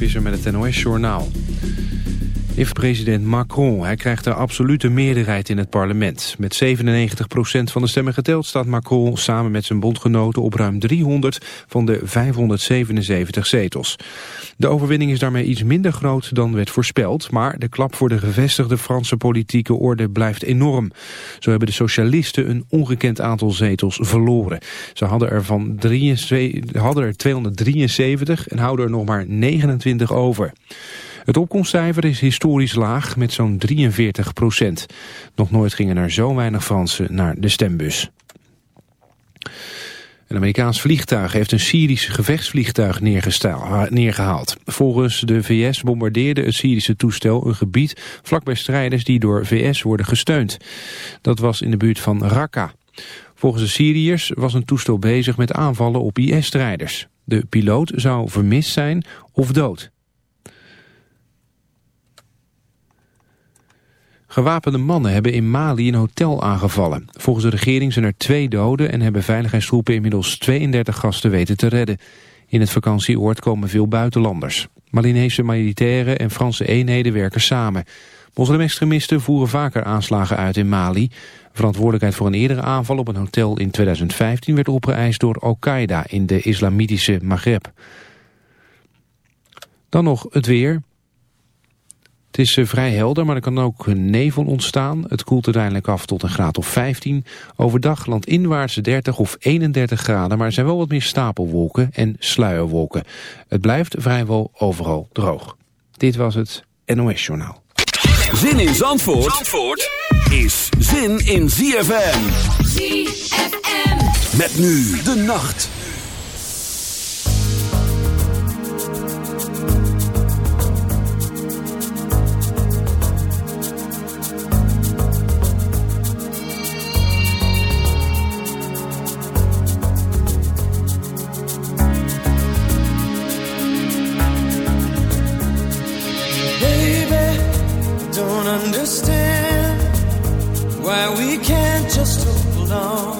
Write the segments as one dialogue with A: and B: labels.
A: Visser met het NOS-journaal. If president Macron. Hij krijgt de absolute meerderheid in het parlement. Met 97% van de stemmen geteld staat Macron samen met zijn bondgenoten op ruim 300 van de 577 zetels. De overwinning is daarmee iets minder groot dan werd voorspeld, maar de klap voor de gevestigde Franse politieke orde blijft enorm. Zo hebben de socialisten een ongekend aantal zetels verloren. Ze hadden er, van 23, hadden er 273 en houden er nog maar 29 over. Het opkomstcijfer is historisch laag met zo'n 43 procent. Nog nooit gingen er zo weinig Fransen naar de stembus. Een Amerikaans vliegtuig heeft een Syrisch gevechtsvliegtuig neergehaald. Volgens de VS bombardeerde het Syrische toestel een gebied vlakbij strijders die door VS worden gesteund. Dat was in de buurt van Raqqa. Volgens de Syriërs was een toestel bezig met aanvallen op IS-strijders. De piloot zou vermist zijn of dood. Gewapende mannen hebben in Mali een hotel aangevallen. Volgens de regering zijn er twee doden en hebben veiligheidstroepen inmiddels 32 gasten weten te redden. In het vakantieoord komen veel buitenlanders. Malinese militairen en Franse eenheden werken samen. Moslimextremisten voeren vaker aanslagen uit in Mali. Verantwoordelijkheid voor een eerdere aanval op een hotel in 2015 werd opgeëist door Al-Qaeda in de islamitische Maghreb. Dan nog het weer. Het is eh, vrij helder, maar er kan ook nevel ontstaan. Het koelt uiteindelijk af tot een graad of 15. Overdag landinwaarts 30 of 31 graden, maar er zijn wel wat meer stapelwolken en sluierwolken. Het blijft vrijwel overal droog. Dit was het NOS Journaal.
B: Zin in Zandvoort, Zandvoort is zin in ZFM.
C: ZFM.
B: Met nu de nacht.
D: just
E: alone.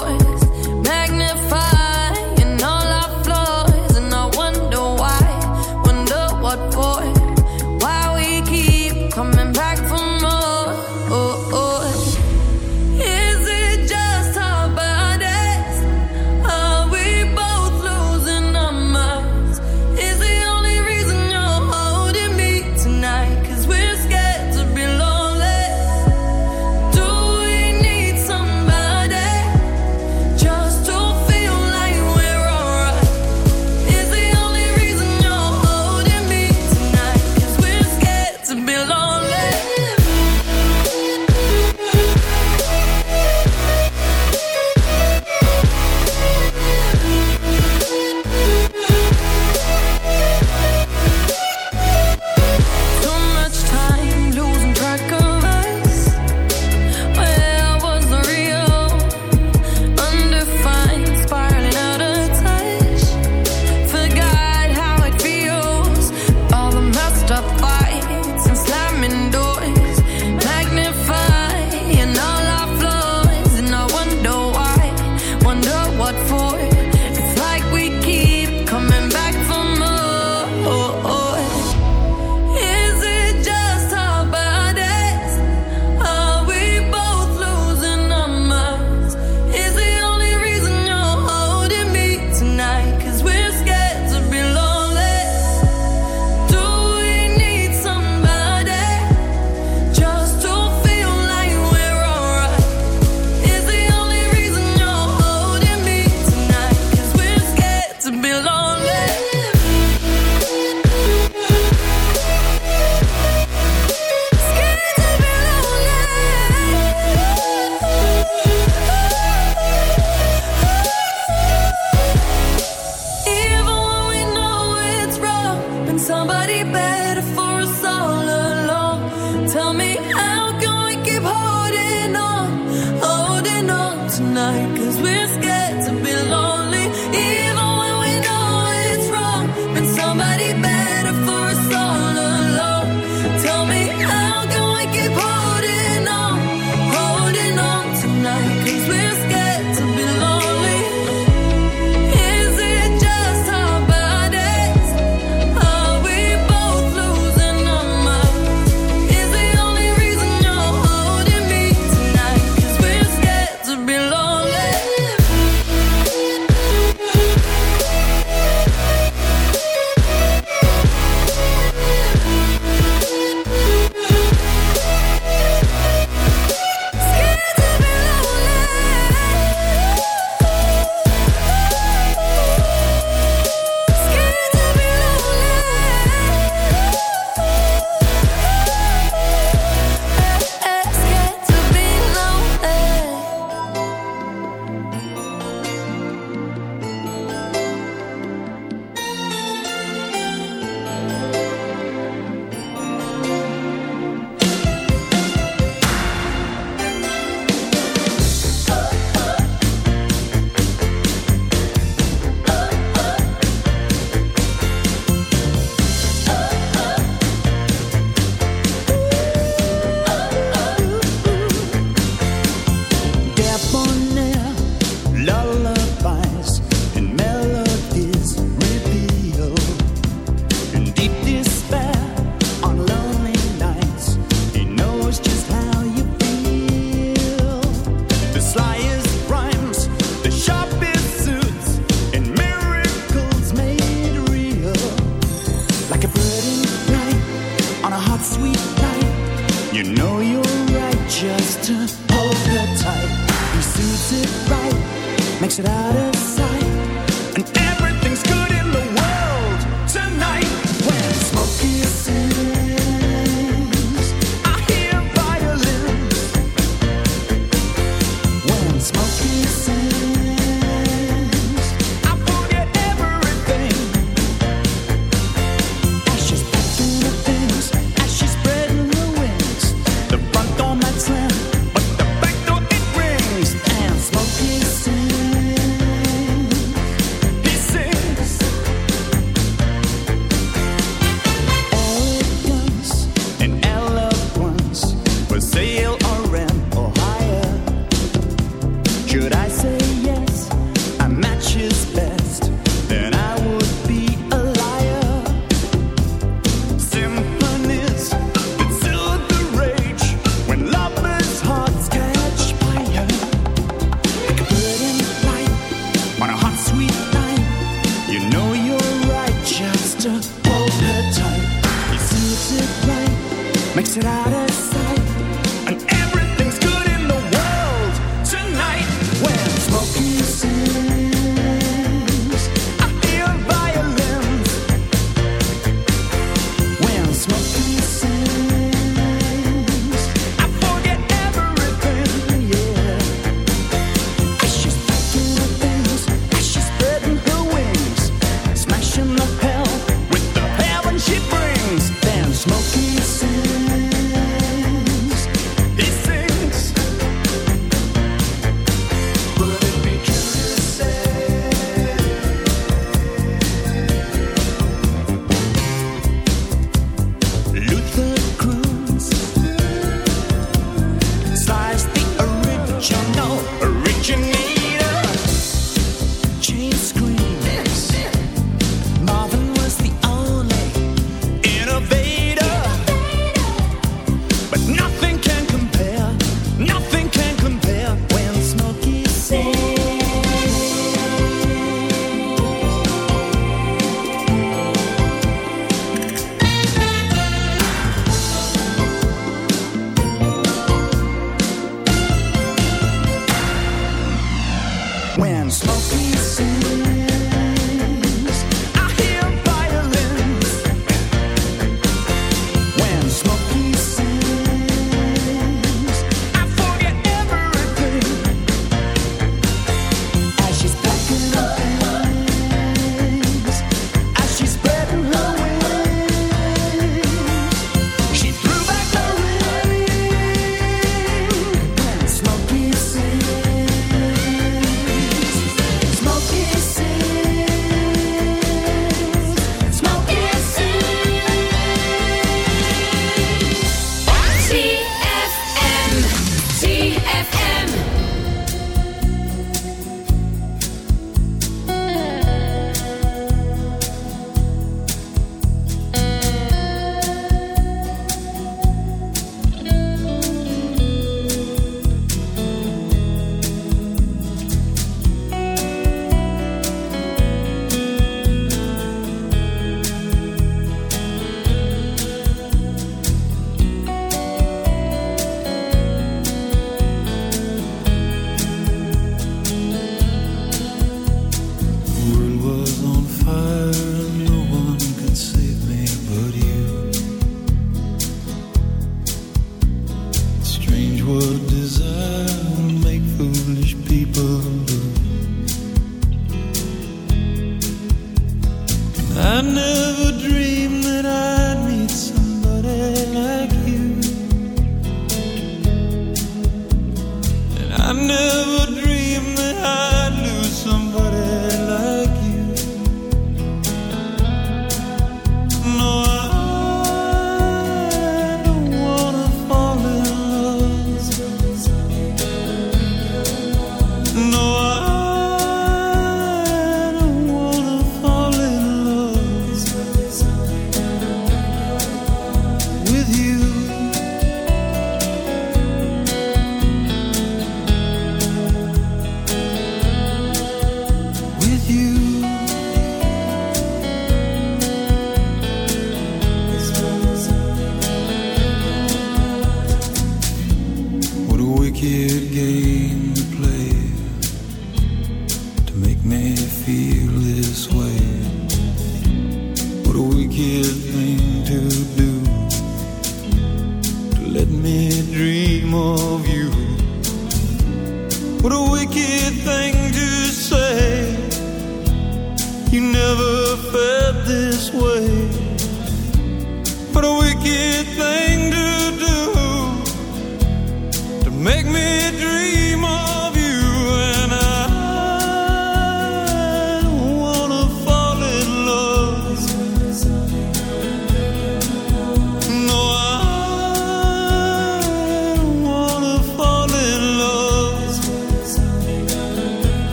F: Makes it out of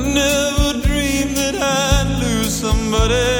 F: I
E: never dreamed that I'd lose somebody.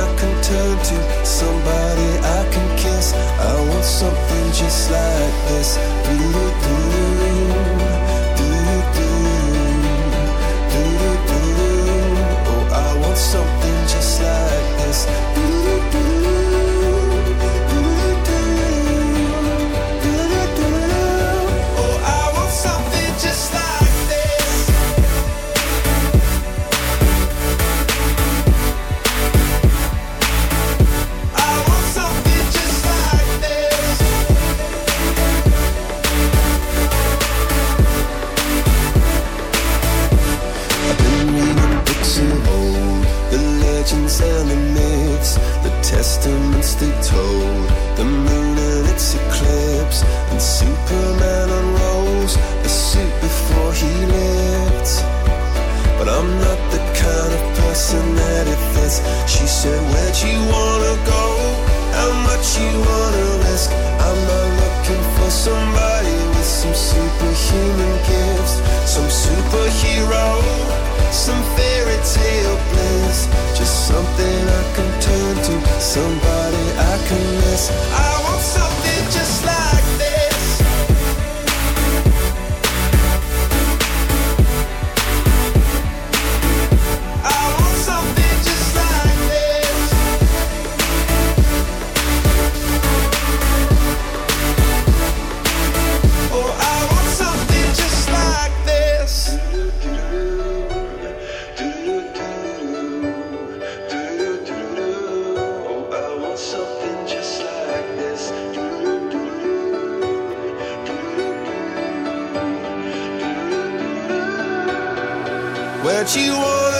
G: where'd you want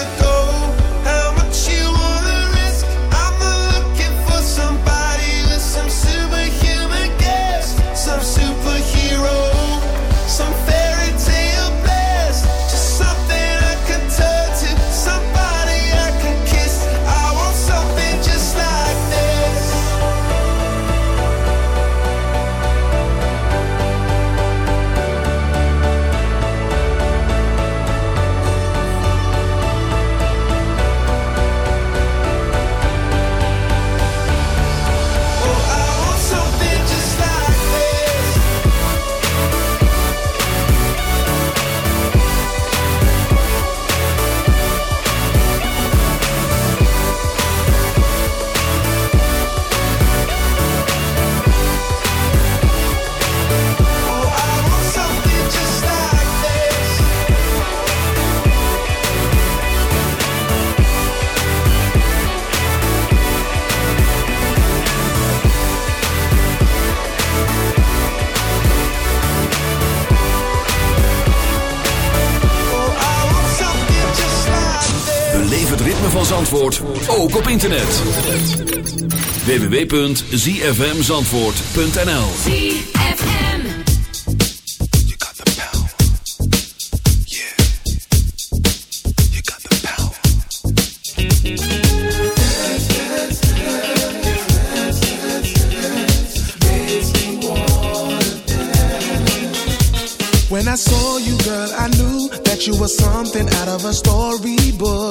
B: ook op internet. www.zfmzandvoort.nl
C: ZFM.
G: You got the power. Yeah. You got the power.
H: When I saw you, girl, I knew that you were something out of a storybook.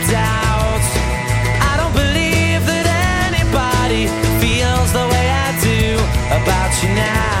I: about you now.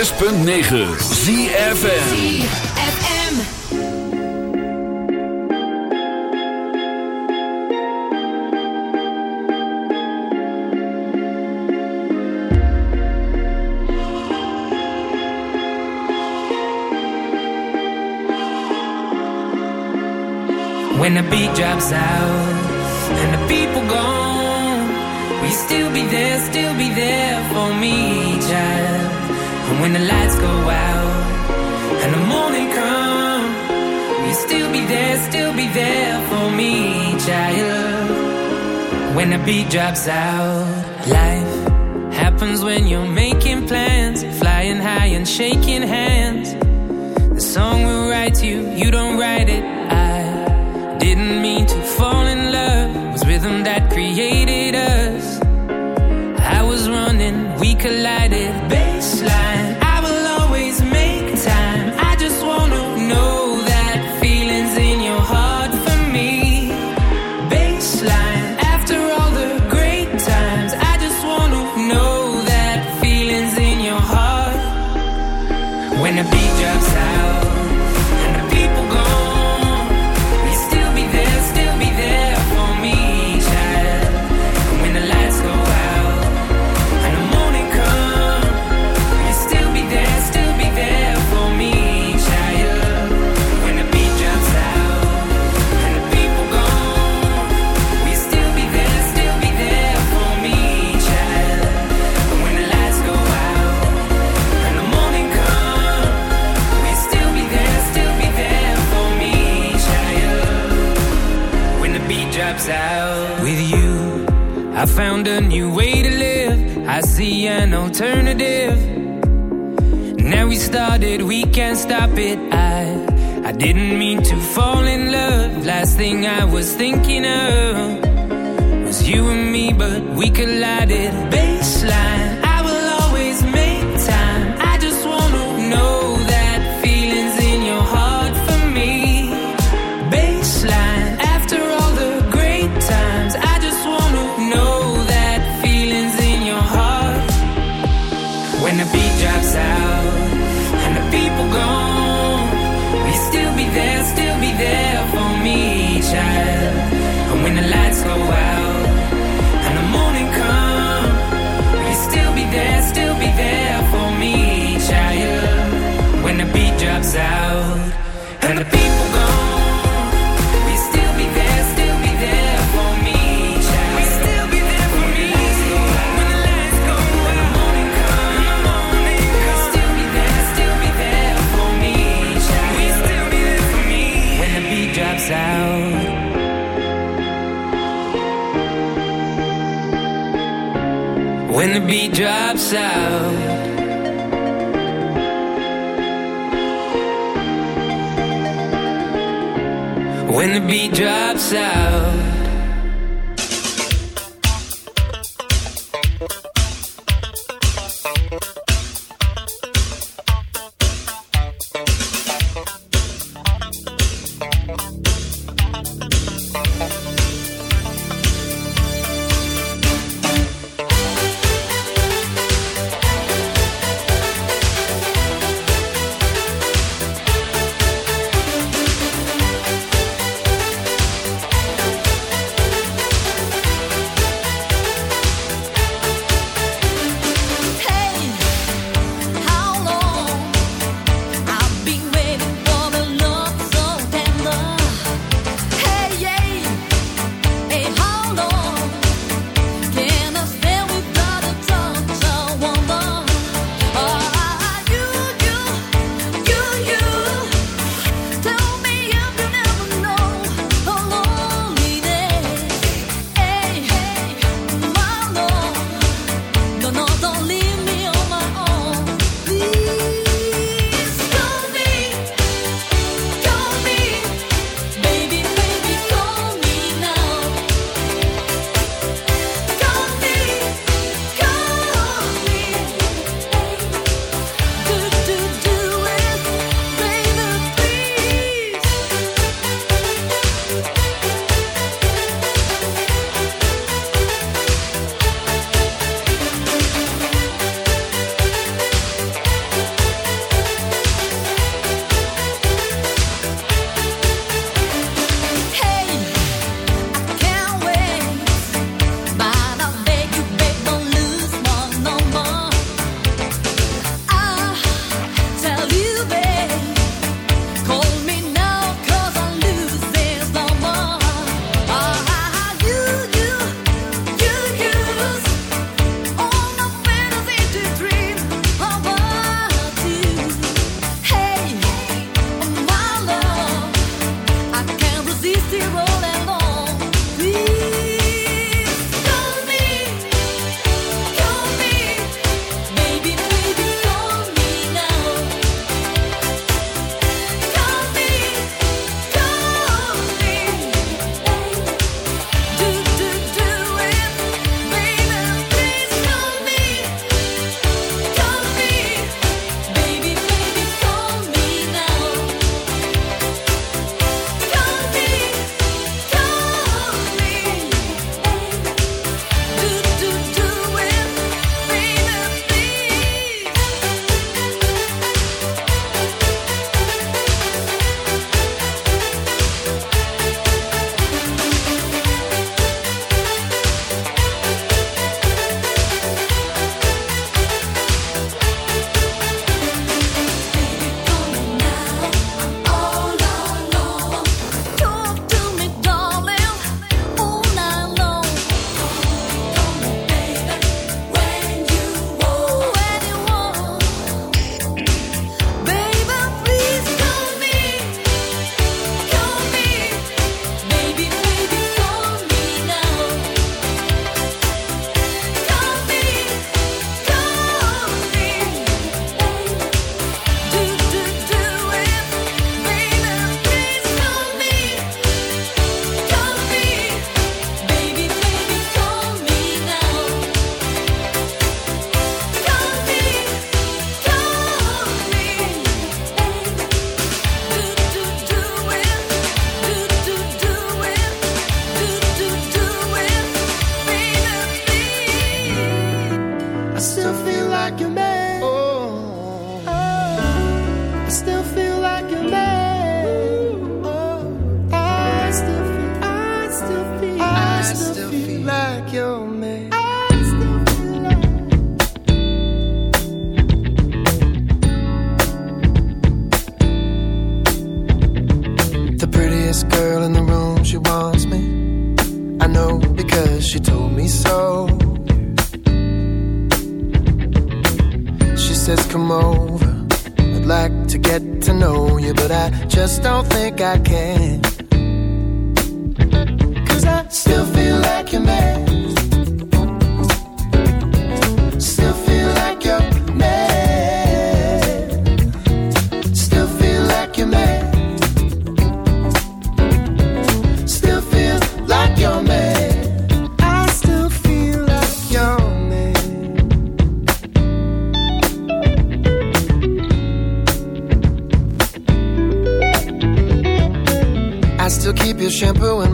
B: 106.9
J: ZFN
C: When the beat drops out when the lights go out and the morning comes, you'll still be there, still be there for me, child? When the beat drops out, life happens when you're making plans, flying high and shaking hands. The song will write you, you